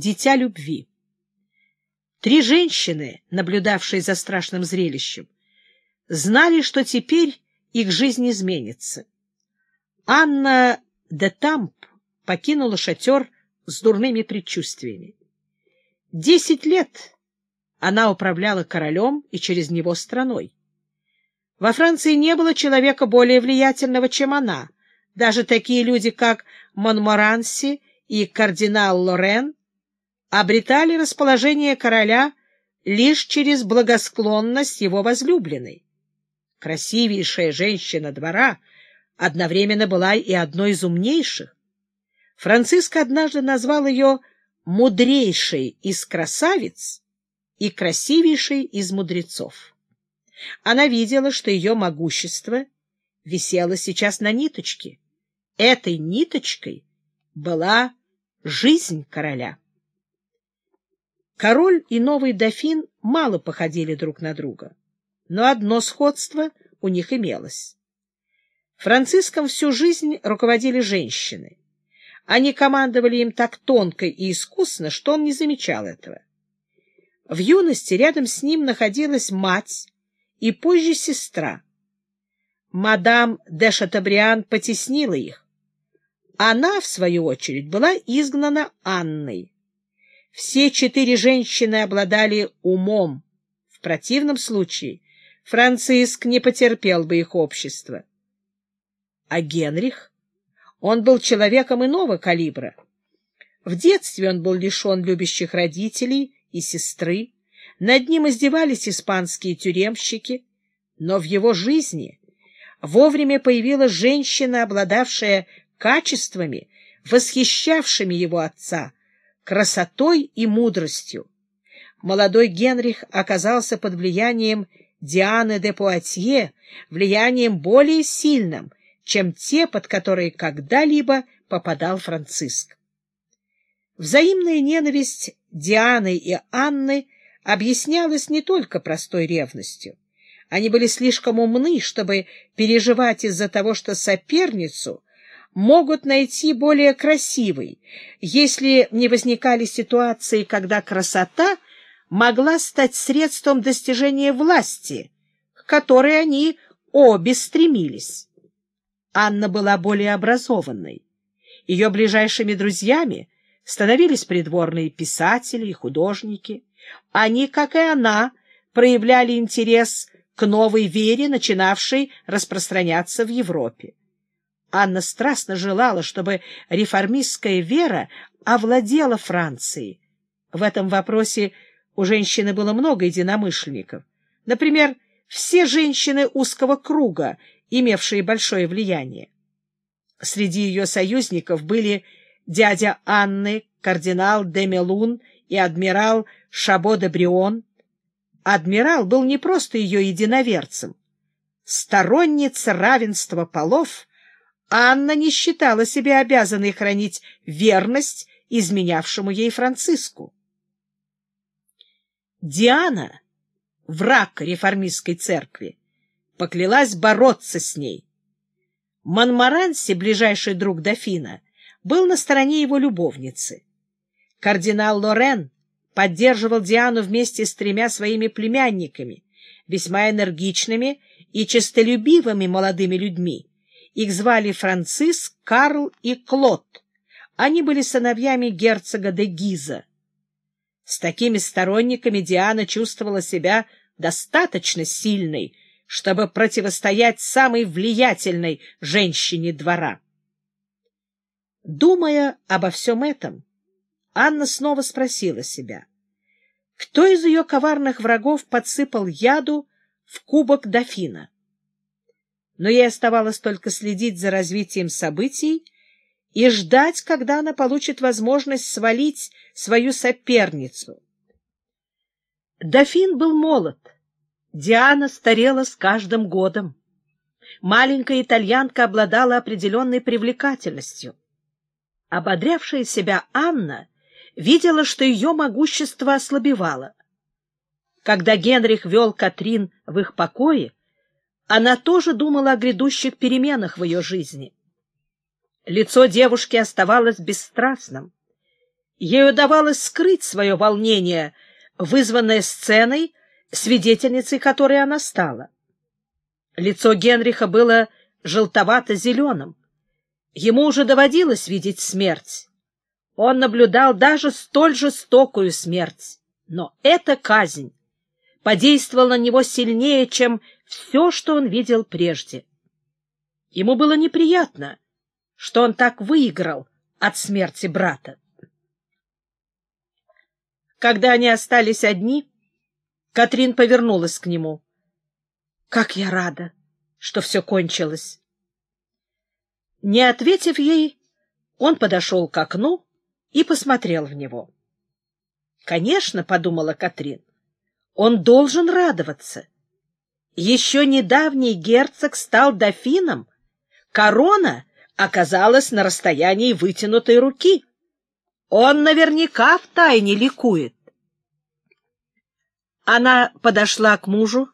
дитя любви. Три женщины, наблюдавшие за страшным зрелищем, знали, что теперь их жизнь изменится. Анна де Тамп покинула шатер с дурными предчувствиями. Десять лет она управляла королем и через него страной. Во Франции не было человека более влиятельного, чем она. Даже такие люди, как Монморанси и кардинал Лорен, обретали расположение короля лишь через благосклонность его возлюбленной. Красивейшая женщина двора одновременно была и одной из умнейших. Франциск однажды назвал ее «мудрейшей из красавиц» и «красивейшей из мудрецов». Она видела, что ее могущество висело сейчас на ниточке. Этой ниточкой была жизнь короля. Король и новый дофин мало походили друг на друга, но одно сходство у них имелось. Франциском всю жизнь руководили женщины. Они командовали им так тонко и искусно, что он не замечал этого. В юности рядом с ним находилась мать и позже сестра. Мадам де Шатабриан потеснила их. Она, в свою очередь, была изгнана Анной. Все четыре женщины обладали умом. В противном случае Франциск не потерпел бы их общества. А Генрих? Он был человеком иного калибра. В детстве он был лишен любящих родителей и сестры. Над ним издевались испанские тюремщики. Но в его жизни вовремя появилась женщина, обладавшая качествами, восхищавшими его отца — красотой и мудростью. Молодой Генрих оказался под влиянием Дианы де Пуатье, влиянием более сильным, чем те, под которые когда-либо попадал Франциск. Взаимная ненависть Дианы и Анны объяснялась не только простой ревностью. Они были слишком умны, чтобы переживать из-за того, что соперницу могут найти более красивой, если не возникали ситуации, когда красота могла стать средством достижения власти, к которой они обе стремились. Анна была более образованной. Ее ближайшими друзьями становились придворные писатели и художники. Они, как и она, проявляли интерес к новой вере, начинавшей распространяться в Европе. Анна страстно желала, чтобы реформистская вера овладела Францией. В этом вопросе у женщины было много единомышленников. Например, все женщины узкого круга, имевшие большое влияние. Среди ее союзников были дядя Анны, кардинал де Мелун и адмирал Шабо де Брион. Адмирал был не просто ее единоверцем. Сторонница равенства полов — Анна не считала себя обязанной хранить верность изменявшему ей Франциску. Диана, враг реформистской церкви, поклялась бороться с ней. Монмаранси, ближайший друг дофина, был на стороне его любовницы. Кардинал Лорен поддерживал Диану вместе с тремя своими племянниками, весьма энергичными и честолюбивыми молодыми людьми. Их звали Франциск, Карл и Клод. Они были сыновьями герцога де Гиза. С такими сторонниками Диана чувствовала себя достаточно сильной, чтобы противостоять самой влиятельной женщине двора. Думая обо всем этом, Анна снова спросила себя, кто из ее коварных врагов подсыпал яду в кубок дофина? Но ей оставалось только следить за развитием событий и ждать, когда она получит возможность свалить свою соперницу. Дофин был молод. Диана старела с каждым годом. Маленькая итальянка обладала определенной привлекательностью. Ободрявшая себя Анна видела, что ее могущество ослабевало. Когда Генрих вел Катрин в их покое, она тоже думала о грядущих переменах в ее жизни. Лицо девушки оставалось бесстрастным. Ей удавалось скрыть свое волнение, вызванное сценой, свидетельницей которой она стала. Лицо Генриха было желтовато-зеленым. Ему уже доводилось видеть смерть. Он наблюдал даже столь жестокую смерть. Но эта казнь подействовала на него сильнее, чем все, что он видел прежде. Ему было неприятно, что он так выиграл от смерти брата. Когда они остались одни, Катрин повернулась к нему. — Как я рада, что все кончилось! Не ответив ей, он подошел к окну и посмотрел в него. «Конечно, — подумала Катрин, — он должен радоваться. Еще недавний герцог стал дофином, корона оказалась на расстоянии вытянутой руки. Он наверняка втайне ликует. Она подошла к мужу,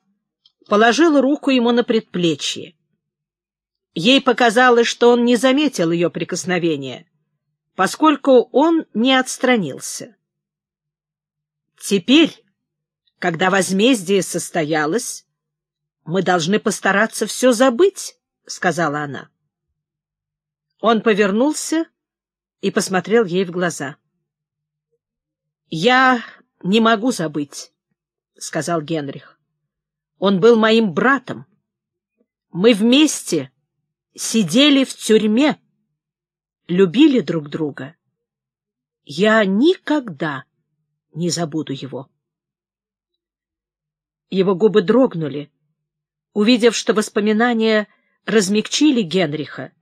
положила руку ему на предплечье. Ей показалось, что он не заметил ее прикосновения, поскольку он не отстранился. Теперь, когда возмездие состоялось, мы должны постараться все забыть, — сказала она. Он повернулся и посмотрел ей в глаза. — Я не могу забыть, — сказал Генрих. — Он был моим братом. Мы вместе сидели в тюрьме, любили друг друга. Я никогда не забуду его. Его губы дрогнули. Увидев, что воспоминания размягчили Генриха,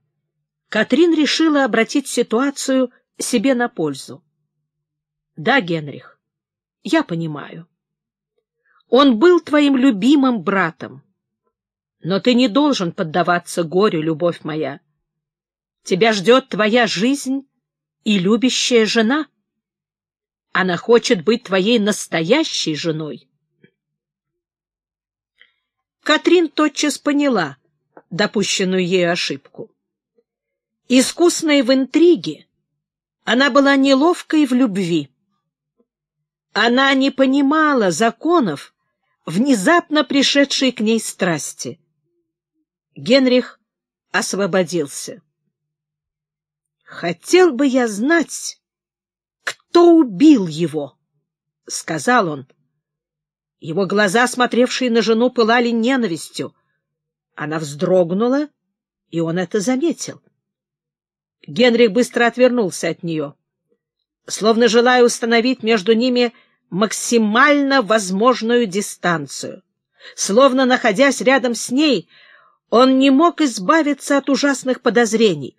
Катрин решила обратить ситуацию себе на пользу. — Да, Генрих, я понимаю. Он был твоим любимым братом. Но ты не должен поддаваться горю, любовь моя. Тебя ждет твоя жизнь и любящая жена. Она хочет быть твоей настоящей женой. Катрин тотчас поняла допущенную ею ошибку. Искусная в интриге, она была неловкой в любви. Она не понимала законов, внезапно пришедшей к ней страсти. Генрих освободился. «Хотел бы я знать, кто убил его», — сказал он. Его глаза, смотревшие на жену, пылали ненавистью. Она вздрогнула, и он это заметил. Генрих быстро отвернулся от нее, словно желая установить между ними максимально возможную дистанцию. Словно, находясь рядом с ней, он не мог избавиться от ужасных подозрений.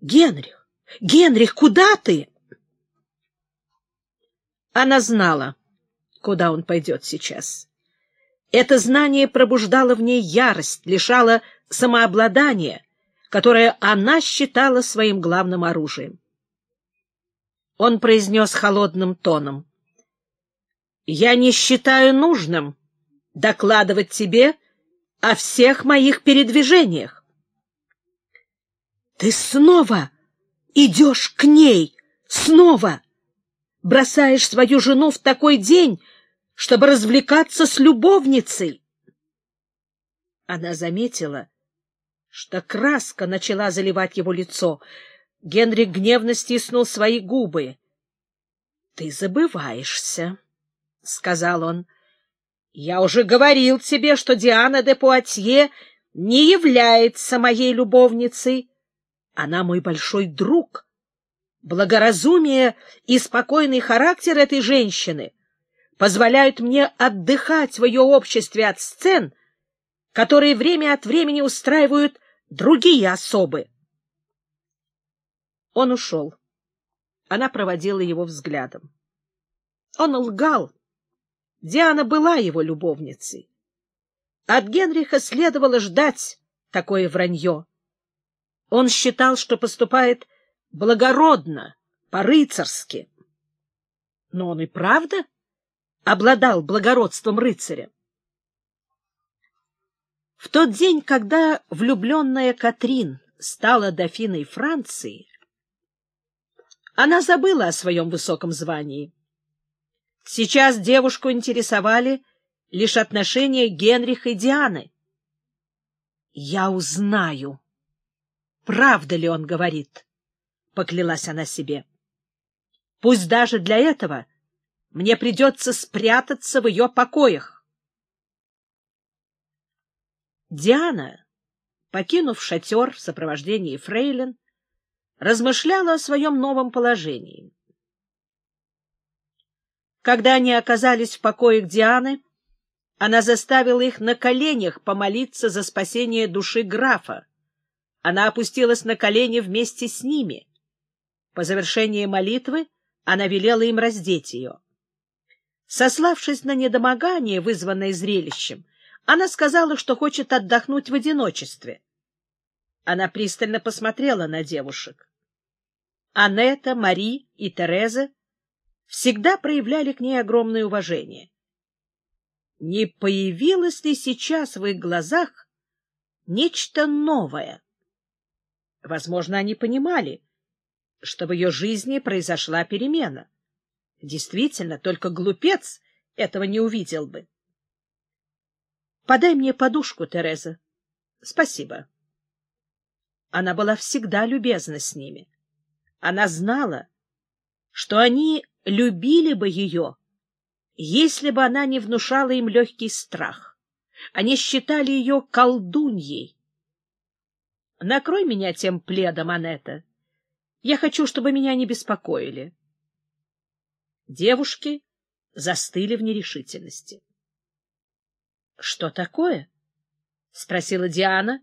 «Генрих! Генрих, куда ты?» Она знала, куда он пойдет сейчас. Это знание пробуждало в ней ярость, лишало самообладания, которое она считала своим главным оружием. Он произнес холодным тоном. «Я не считаю нужным докладывать тебе, о всех моих передвижениях. Ты снова идешь к ней, снова бросаешь свою жену в такой день, чтобы развлекаться с любовницей. Она заметила, что краска начала заливать его лицо. Генрих гневно стиснул свои губы. — Ты забываешься, — сказал он. Я уже говорил тебе, что Диана де Пуатье не является моей любовницей. Она мой большой друг. Благоразумие и спокойный характер этой женщины позволяют мне отдыхать в ее обществе от сцен, которые время от времени устраивают другие особы. Он ушел. Она проводила его взглядом. Он лгал, Диана была его любовницей. От Генриха следовало ждать такое вранье. Он считал, что поступает благородно, по-рыцарски. Но он и правда обладал благородством рыцаря. В тот день, когда влюбленная Катрин стала дофиной Франции, Она забыла о своем высоком звании. Сейчас девушку интересовали лишь отношения Генриха и Дианы. «Я узнаю, правда ли он говорит», — поклялась она себе. «Пусть даже для этого мне придется спрятаться в ее покоях». Диана, покинув шатер в сопровождении фрейлин, размышляла о своем новом положении. Когда они оказались в покоях Дианы, она заставила их на коленях помолиться за спасение души графа. Она опустилась на колени вместе с ними. По завершении молитвы она велела им раздеть ее. Сославшись на недомогание, вызванное зрелищем, она сказала, что хочет отдохнуть в одиночестве. Она пристально посмотрела на девушек. Анетта, Мари и Тереза всегда проявляли к ней огромное уважение. Не появилось ли сейчас в их глазах нечто новое? Возможно, они понимали, что в ее жизни произошла перемена. Действительно, только глупец этого не увидел бы. — Подай мне подушку, Тереза. — Спасибо. Она была всегда любезна с ними. Она знала, что они любили бы ее, если бы она не внушала им легкий страх. Они считали ее колдуньей. — Накрой меня тем пледом, Анетта. Я хочу, чтобы меня не беспокоили. Девушки застыли в нерешительности. — Что такое? — спросила Диана,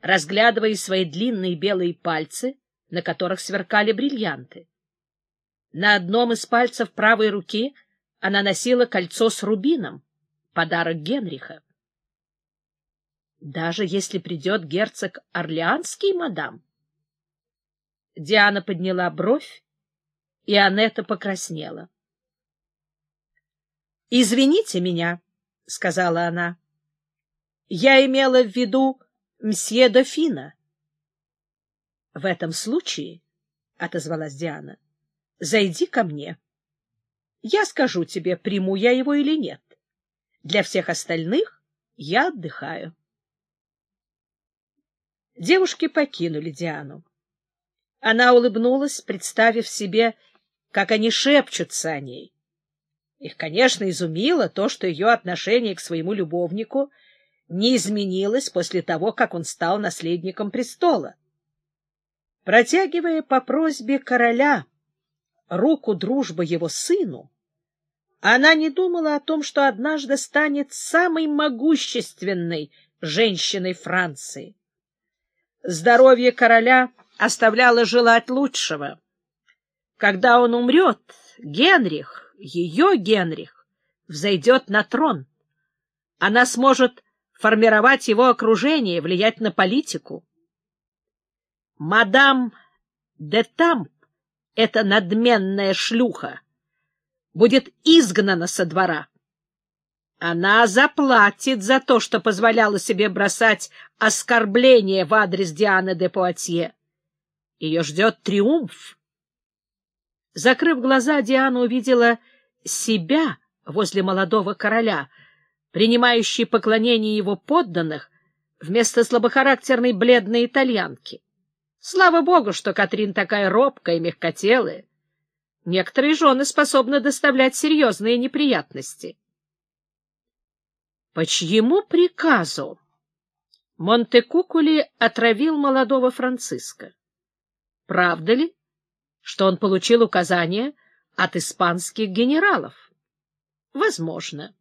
разглядывая свои длинные белые пальцы, на которых сверкали бриллианты. На одном из пальцев правой руки она носила кольцо с рубином, подарок Генриха. Даже если придет герцог Орлеанский, мадам? Диана подняла бровь, и Анетта покраснела. — Извините меня, — сказала она. — Я имела в виду мсье Дофина. — В этом случае, — отозвалась Диана, — зайди ко мне. Я скажу тебе, приму я его или нет. Для всех остальных я отдыхаю. Девушки покинули Диану. Она улыбнулась, представив себе, как они шепчутся о ней. Их, конечно, изумило то, что ее отношение к своему любовнику не изменилось после того, как он стал наследником престола. Протягивая по просьбе короля руку дружбы его сыну, она не думала о том, что однажды станет самой могущественной женщиной Франции. Здоровье короля оставляло желать лучшего. Когда он умрет, Генрих, ее Генрих, взойдет на трон. Она сможет формировать его окружение, влиять на политику. Мадам де Тамп, эта надменная шлюха, будет изгнана со двора. Она заплатит за то, что позволяла себе бросать оскорбления в адрес Дианы де Пуатье. Ее ждет триумф. Закрыв глаза, Диана увидела себя возле молодого короля, принимающей поклонение его подданных вместо слабохарактерной бледной итальянки. Слава богу, что Катрин такая робкая и мягкотелая. Некоторые жены способны доставлять серьезные неприятности. По чьему приказу Монтекукули отравил молодого Франциска? Правда ли, что он получил указания от испанских генералов? Возможно.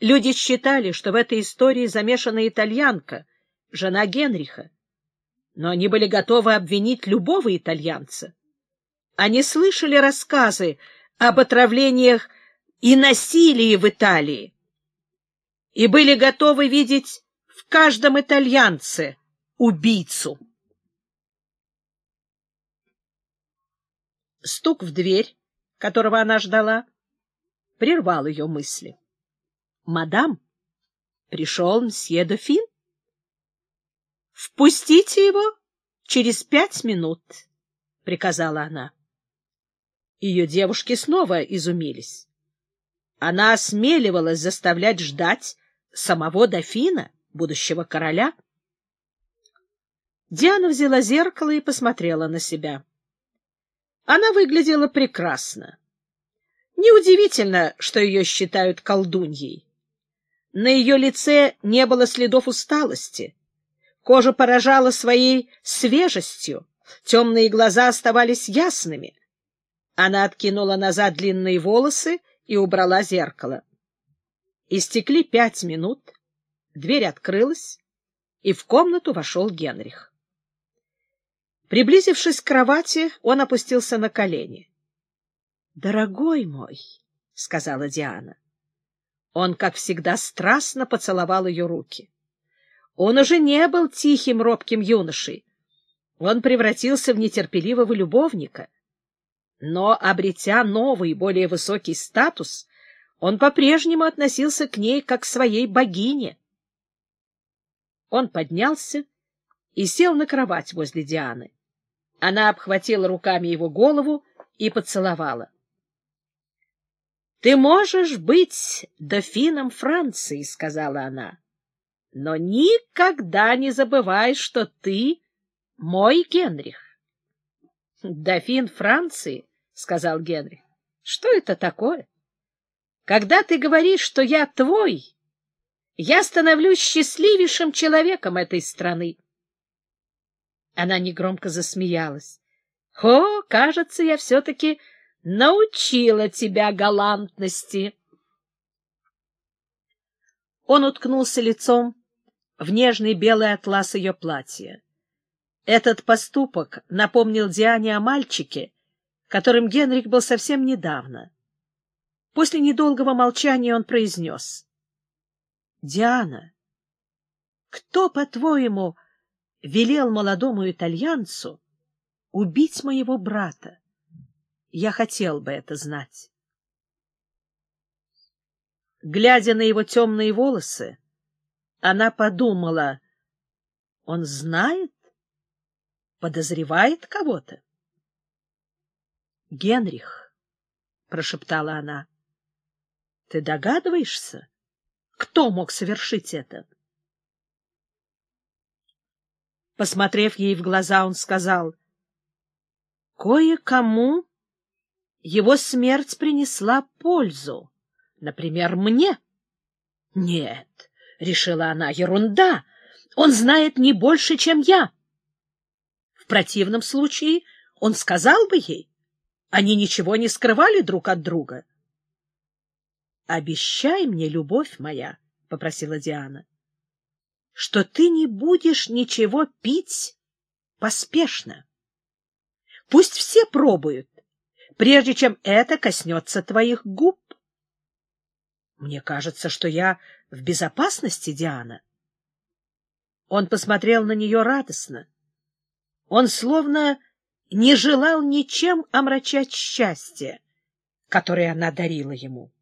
Люди считали, что в этой истории замешана итальянка, жена Генриха, но они были готовы обвинить любого итальянца. Они слышали рассказы об отравлениях и насилии в Италии и были готовы видеть в каждом итальянце убийцу. Стук в дверь, которого она ждала, прервал ее мысли. — Мадам, пришел мсье Дофин? — Впустите его через пять минут. — приказала она. Ее девушки снова изумились. Она осмеливалась заставлять ждать самого дофина, будущего короля. Диана взяла зеркало и посмотрела на себя. Она выглядела прекрасно. Неудивительно, что ее считают колдуньей. На ее лице не было следов усталости. Кожа поражала своей свежестью, темные глаза оставались ясными. Она откинула назад длинные волосы и убрала зеркало. Истекли пять минут, дверь открылась, и в комнату вошел Генрих. Приблизившись к кровати, он опустился на колени. — Дорогой мой, — сказала Диана. Он, как всегда, страстно поцеловал ее руки. Он уже не был тихим, робким юношей. Он превратился в нетерпеливого любовника. Но, обретя новый, более высокий статус, он по-прежнему относился к ней как к своей богине. Он поднялся и сел на кровать возле Дианы. Она обхватила руками его голову и поцеловала. — Ты можешь быть дофином Франции, — сказала она, — но никогда не забывай, что ты мой Генрих. — Дофин Франции, — сказал Генрих, — что это такое? Когда ты говоришь, что я твой, я становлюсь счастливейшим человеком этой страны. Она негромко засмеялась. — О, кажется, я все-таки научила тебя галантности. Он уткнулся лицом в нежный белый атлас ее платья. Этот поступок напомнил Диане о мальчике, которым Генрих был совсем недавно. После недолгого молчания он произнес. — Диана, кто, по-твоему, велел молодому итальянцу убить моего брата? Я хотел бы это знать. Глядя на его темные волосы, она подумала, он знает? Подозревает кого-то? Генрих, — прошептала она, — ты догадываешься, кто мог совершить это? Посмотрев ей в глаза, он сказал, — Кое-кому его смерть принесла пользу, например, мне. — Нет, — решила она, — ерунда, он знает не больше, чем я. В противном случае он сказал бы ей. Они ничего не скрывали друг от друга. — Обещай мне, любовь моя, — попросила Диана, — что ты не будешь ничего пить поспешно. Пусть все пробуют, прежде чем это коснется твоих губ. Мне кажется, что я в безопасности, Диана. Он посмотрел на нее радостно. Он словно не желал ничем омрачать счастье, которое она дарила ему.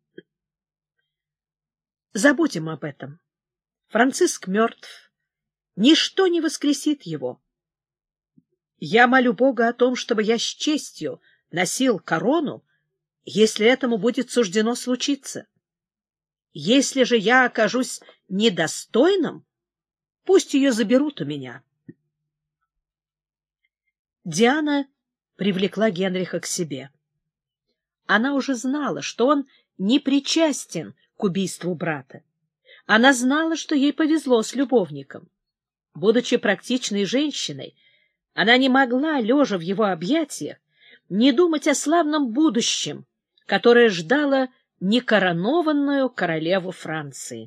Забудем об этом. Франциск мертв. Ничто не воскресит его. Я молю Бога о том, чтобы я с честью носил корону, если этому будет суждено случиться. Если же я окажусь недостойным, пусть ее заберут у меня. Диана привлекла Генриха к себе. Она уже знала, что он не причастен к убийству брата. Она знала, что ей повезло с любовником. Будучи практичной женщиной, она не могла, лежа в его объятиях, не думать о славном будущем, которое ждало некоронованную королеву Франции.